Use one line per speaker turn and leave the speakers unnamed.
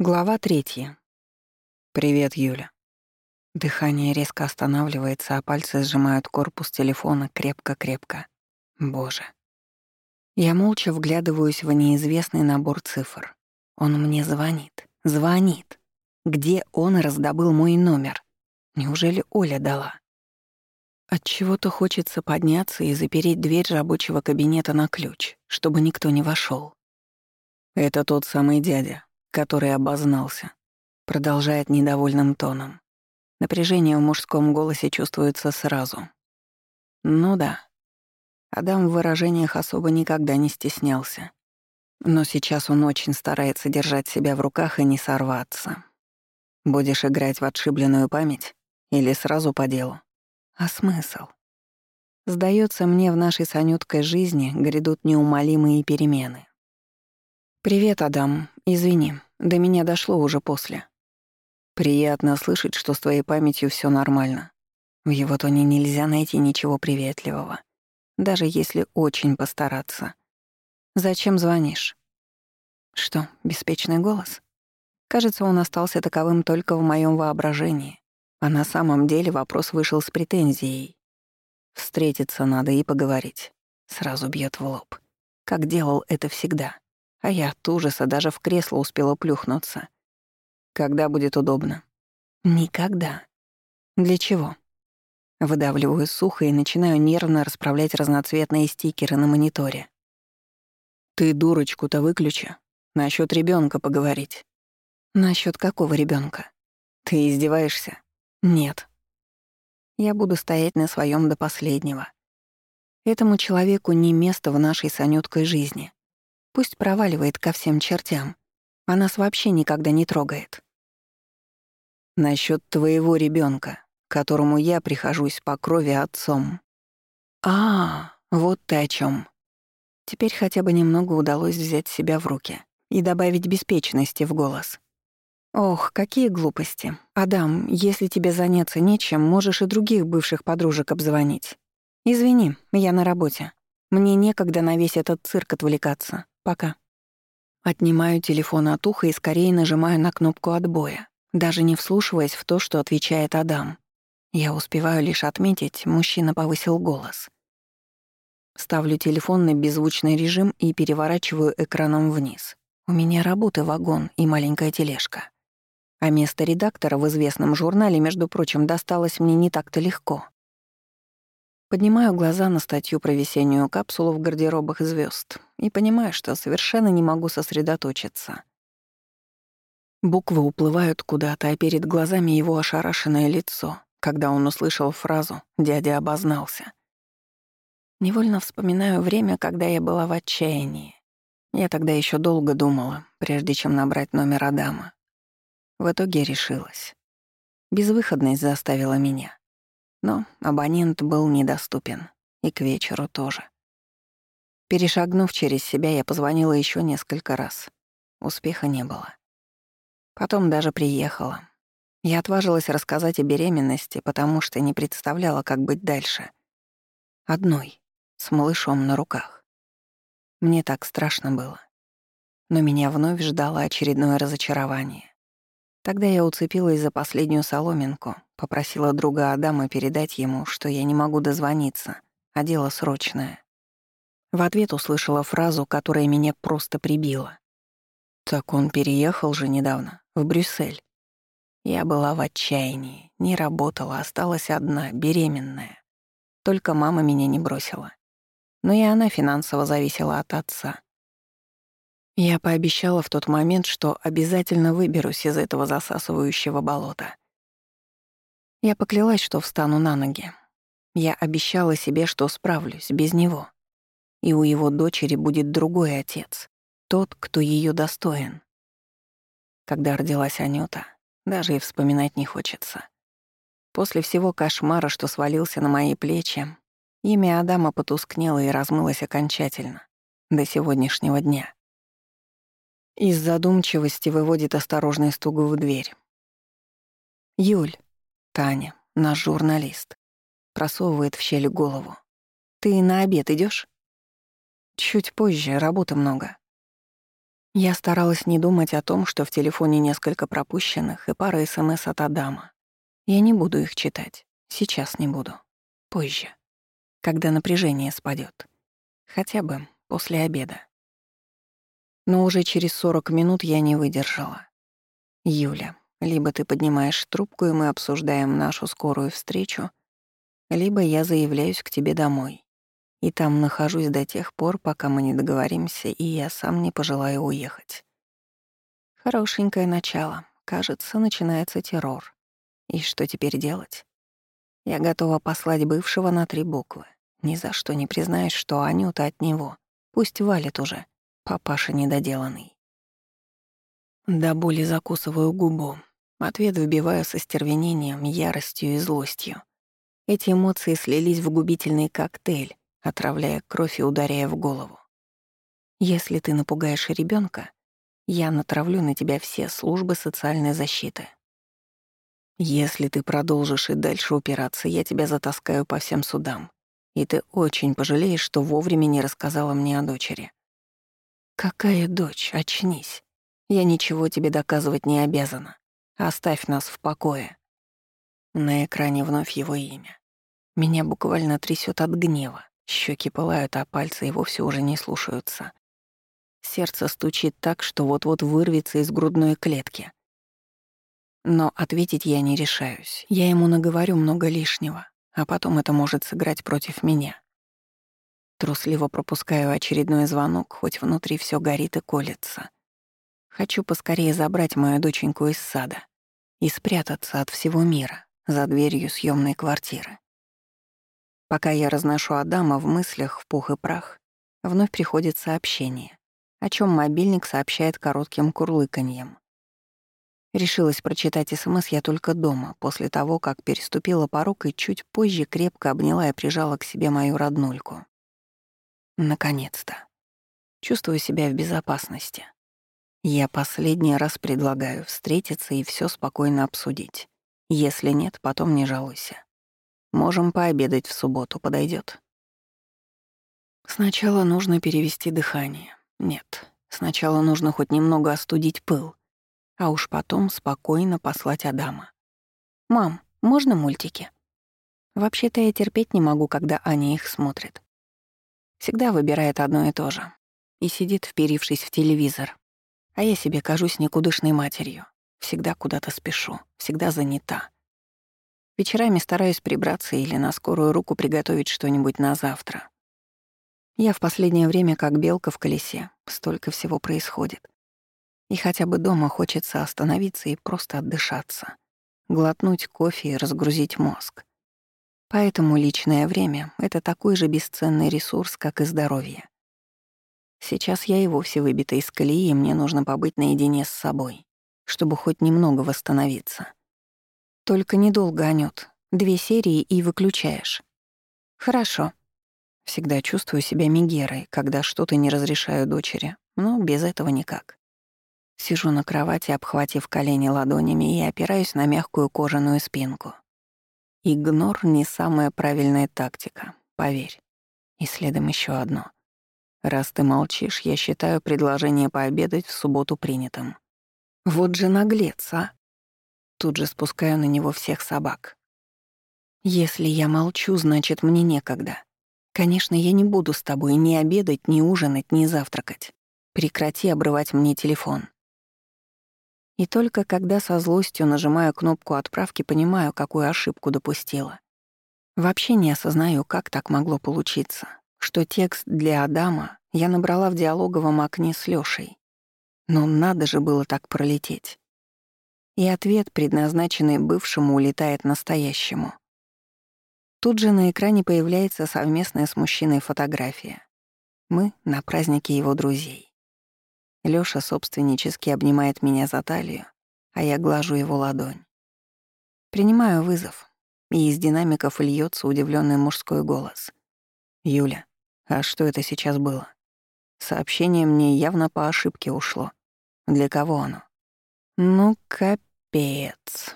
Глава третья. «Привет, Юля». Дыхание резко останавливается, а пальцы сжимают корпус телефона крепко-крепко. Боже. Я молча вглядываюсь в неизвестный набор цифр. Он мне звонит. Звонит. Где он раздобыл мой номер? Неужели Оля дала? От чего то хочется подняться и запереть дверь рабочего кабинета на ключ, чтобы никто не вошел. Это тот самый дядя, который обознался, продолжает недовольным тоном. Напряжение в мужском голосе чувствуется сразу. Ну да. Адам в выражениях особо никогда не стеснялся. Но сейчас он очень старается держать себя в руках и не сорваться. Будешь играть в отшибленную память или сразу по делу? А смысл? Сдается мне, в нашей санюткой жизни грядут неумолимые перемены. «Привет, Адам. Извини, до меня дошло уже после. Приятно слышать, что с твоей памятью все нормально. В его тоне нельзя найти ничего приветливого, даже если очень постараться. Зачем звонишь? Что, беспечный голос? Кажется, он остался таковым только в моем воображении, а на самом деле вопрос вышел с претензией. Встретиться надо и поговорить. Сразу бьет в лоб. Как делал это всегда. А я от ужаса даже в кресло успела плюхнуться. Когда будет удобно? Никогда. Для чего? Выдавливаю сухо и начинаю нервно расправлять разноцветные стикеры на мониторе. Ты дурочку-то выключи. Насчет ребенка поговорить. Насчет какого ребенка? Ты издеваешься? Нет. Я буду стоять на своем до последнего. Этому человеку не место в нашей санюткой жизни. Пусть проваливает ко всем чертям. А нас вообще никогда не трогает. Насчет твоего ребенка, которому я прихожусь по крови отцом. А, вот ты о чем. Теперь хотя бы немного удалось взять себя в руки и добавить беспечности в голос. Ох, какие глупости. Адам, если тебе заняться нечем, можешь и других бывших подружек обзвонить. Извини, я на работе. Мне некогда на весь этот цирк отвлекаться. Пока. Отнимаю телефон от уха и скорее нажимаю на кнопку отбоя, даже не вслушиваясь в то, что отвечает Адам. Я успеваю лишь отметить, мужчина повысил голос. Ставлю телефон на беззвучный режим и переворачиваю экраном вниз. У меня работы вагон и маленькая тележка. А место редактора в известном журнале, между прочим, досталось мне не так-то легко. Поднимаю глаза на статью про весеннюю капсулу в гардеробах звезд и понимаю, что совершенно не могу сосредоточиться. Буквы уплывают куда-то, а перед глазами его ошарашенное лицо, когда он услышал фразу «дядя обознался». Невольно вспоминаю время, когда я была в отчаянии. Я тогда еще долго думала, прежде чем набрать номер Адама. В итоге решилась. Безвыходность заставила меня. Но абонент был недоступен. И к вечеру тоже. Перешагнув через себя, я позвонила еще несколько раз. Успеха не было. Потом даже приехала. Я отважилась рассказать о беременности, потому что не представляла, как быть дальше. Одной, с малышом на руках. Мне так страшно было. Но меня вновь ждало очередное разочарование. Тогда я уцепилась за последнюю соломинку, попросила друга Адама передать ему, что я не могу дозвониться, а дело срочное. В ответ услышала фразу, которая меня просто прибила. Так он переехал же недавно, в Брюссель. Я была в отчаянии, не работала, осталась одна, беременная. Только мама меня не бросила. Но и она финансово зависела от отца. Я пообещала в тот момент, что обязательно выберусь из этого засасывающего болота. Я поклялась, что встану на ноги. Я обещала себе, что справлюсь без него. И у его дочери будет другой отец, тот, кто ее достоин. Когда родилась Анюта, даже и вспоминать не хочется. После всего кошмара, что свалился на мои плечи, имя Адама потускнело и размылось окончательно, до сегодняшнего дня. Из задумчивости выводит осторожный стук в дверь. «Юль», Таня, наш журналист, просовывает в щель голову. «Ты на обед идешь? «Чуть позже, работы много». Я старалась не думать о том, что в телефоне несколько пропущенных и пара СМС от Адама. Я не буду их читать. Сейчас не буду. Позже. Когда напряжение спадет. Хотя бы после обеда. Но уже через 40 минут я не выдержала. «Юля, либо ты поднимаешь трубку, и мы обсуждаем нашу скорую встречу, либо я заявляюсь к тебе домой. И там нахожусь до тех пор, пока мы не договоримся, и я сам не пожелаю уехать. Хорошенькое начало. Кажется, начинается террор. И что теперь делать? Я готова послать бывшего на три буквы. Ни за что не признаюсь, что Анюта от него. Пусть валит уже. Папаша недоделанный. До боли закусываю губу. Ответ вбиваю со стервенением, яростью и злостью. Эти эмоции слились в губительный коктейль, отравляя кровь и ударяя в голову. Если ты напугаешь ребенка, я натравлю на тебя все службы социальной защиты. Если ты продолжишь и дальше упираться, я тебя затаскаю по всем судам, и ты очень пожалеешь, что вовремя не рассказала мне о дочери. Какая дочь? Очнись. Я ничего тебе доказывать не обязана. Оставь нас в покое. На экране вновь его имя. Меня буквально трясет от гнева. Щеки пылают, а пальцы и вовсе уже не слушаются. Сердце стучит так, что вот-вот вырвется из грудной клетки. Но ответить я не решаюсь. Я ему наговорю много лишнего, а потом это может сыграть против меня. Трусливо пропускаю очередной звонок, хоть внутри все горит и колется. Хочу поскорее забрать мою доченьку из сада и спрятаться от всего мира за дверью съемной квартиры. Пока я разношу Адама в мыслях в пух и прах, вновь приходит сообщение, о чем мобильник сообщает коротким курлыканьем. Решилась прочитать СМС я только дома, после того, как переступила порог и чуть позже крепко обняла и прижала к себе мою роднульку. Наконец-то. Чувствую себя в безопасности. Я последний раз предлагаю встретиться и все спокойно обсудить. Если нет, потом не жалуйся. Можем пообедать в субботу, подойдет. Сначала нужно перевести дыхание. Нет, сначала нужно хоть немного остудить пыл, а уж потом спокойно послать Адама. «Мам, можно мультики?» Вообще-то я терпеть не могу, когда Аня их смотрит. Всегда выбирает одно и то же. И сидит, вперившись в телевизор, а я себе кажусь никудышной матерью. Всегда куда-то спешу, всегда занята. Вечерами стараюсь прибраться или на скорую руку приготовить что-нибудь на завтра. Я в последнее время как белка в колесе, столько всего происходит. И хотя бы дома хочется остановиться и просто отдышаться, глотнуть кофе и разгрузить мозг. Поэтому личное время — это такой же бесценный ресурс, как и здоровье. Сейчас я и вовсе выбита из колеи, и мне нужно побыть наедине с собой, чтобы хоть немного восстановиться. Только недолго, Анют. Две серии и выключаешь. Хорошо. Всегда чувствую себя Мегерой, когда что-то не разрешаю дочери, но без этого никак. Сижу на кровати, обхватив колени ладонями и опираюсь на мягкую кожаную спинку. Игнор — не самая правильная тактика, поверь. И следом еще одно — Раз ты молчишь, я считаю предложение пообедать в субботу принятым. Вот же наглец, а? Тут же спускаю на него всех собак. Если я молчу, значит, мне некогда. Конечно, я не буду с тобой ни обедать, ни ужинать, ни завтракать. Прекрати обрывать мне телефон. И только когда со злостью нажимаю кнопку отправки, понимаю, какую ошибку допустила. Вообще не осознаю, как так могло получиться что текст для Адама я набрала в диалоговом окне с Лёшей. Но надо же было так пролететь. И ответ, предназначенный бывшему, улетает настоящему. Тут же на экране появляется совместная с мужчиной фотография. Мы на празднике его друзей. Лёша собственнически обнимает меня за талию, а я глажу его ладонь. Принимаю вызов, и из динамиков льется удивленный мужской голос. «Юля, а что это сейчас было? Сообщение мне явно по ошибке ушло. Для кого оно? Ну, капец. beets.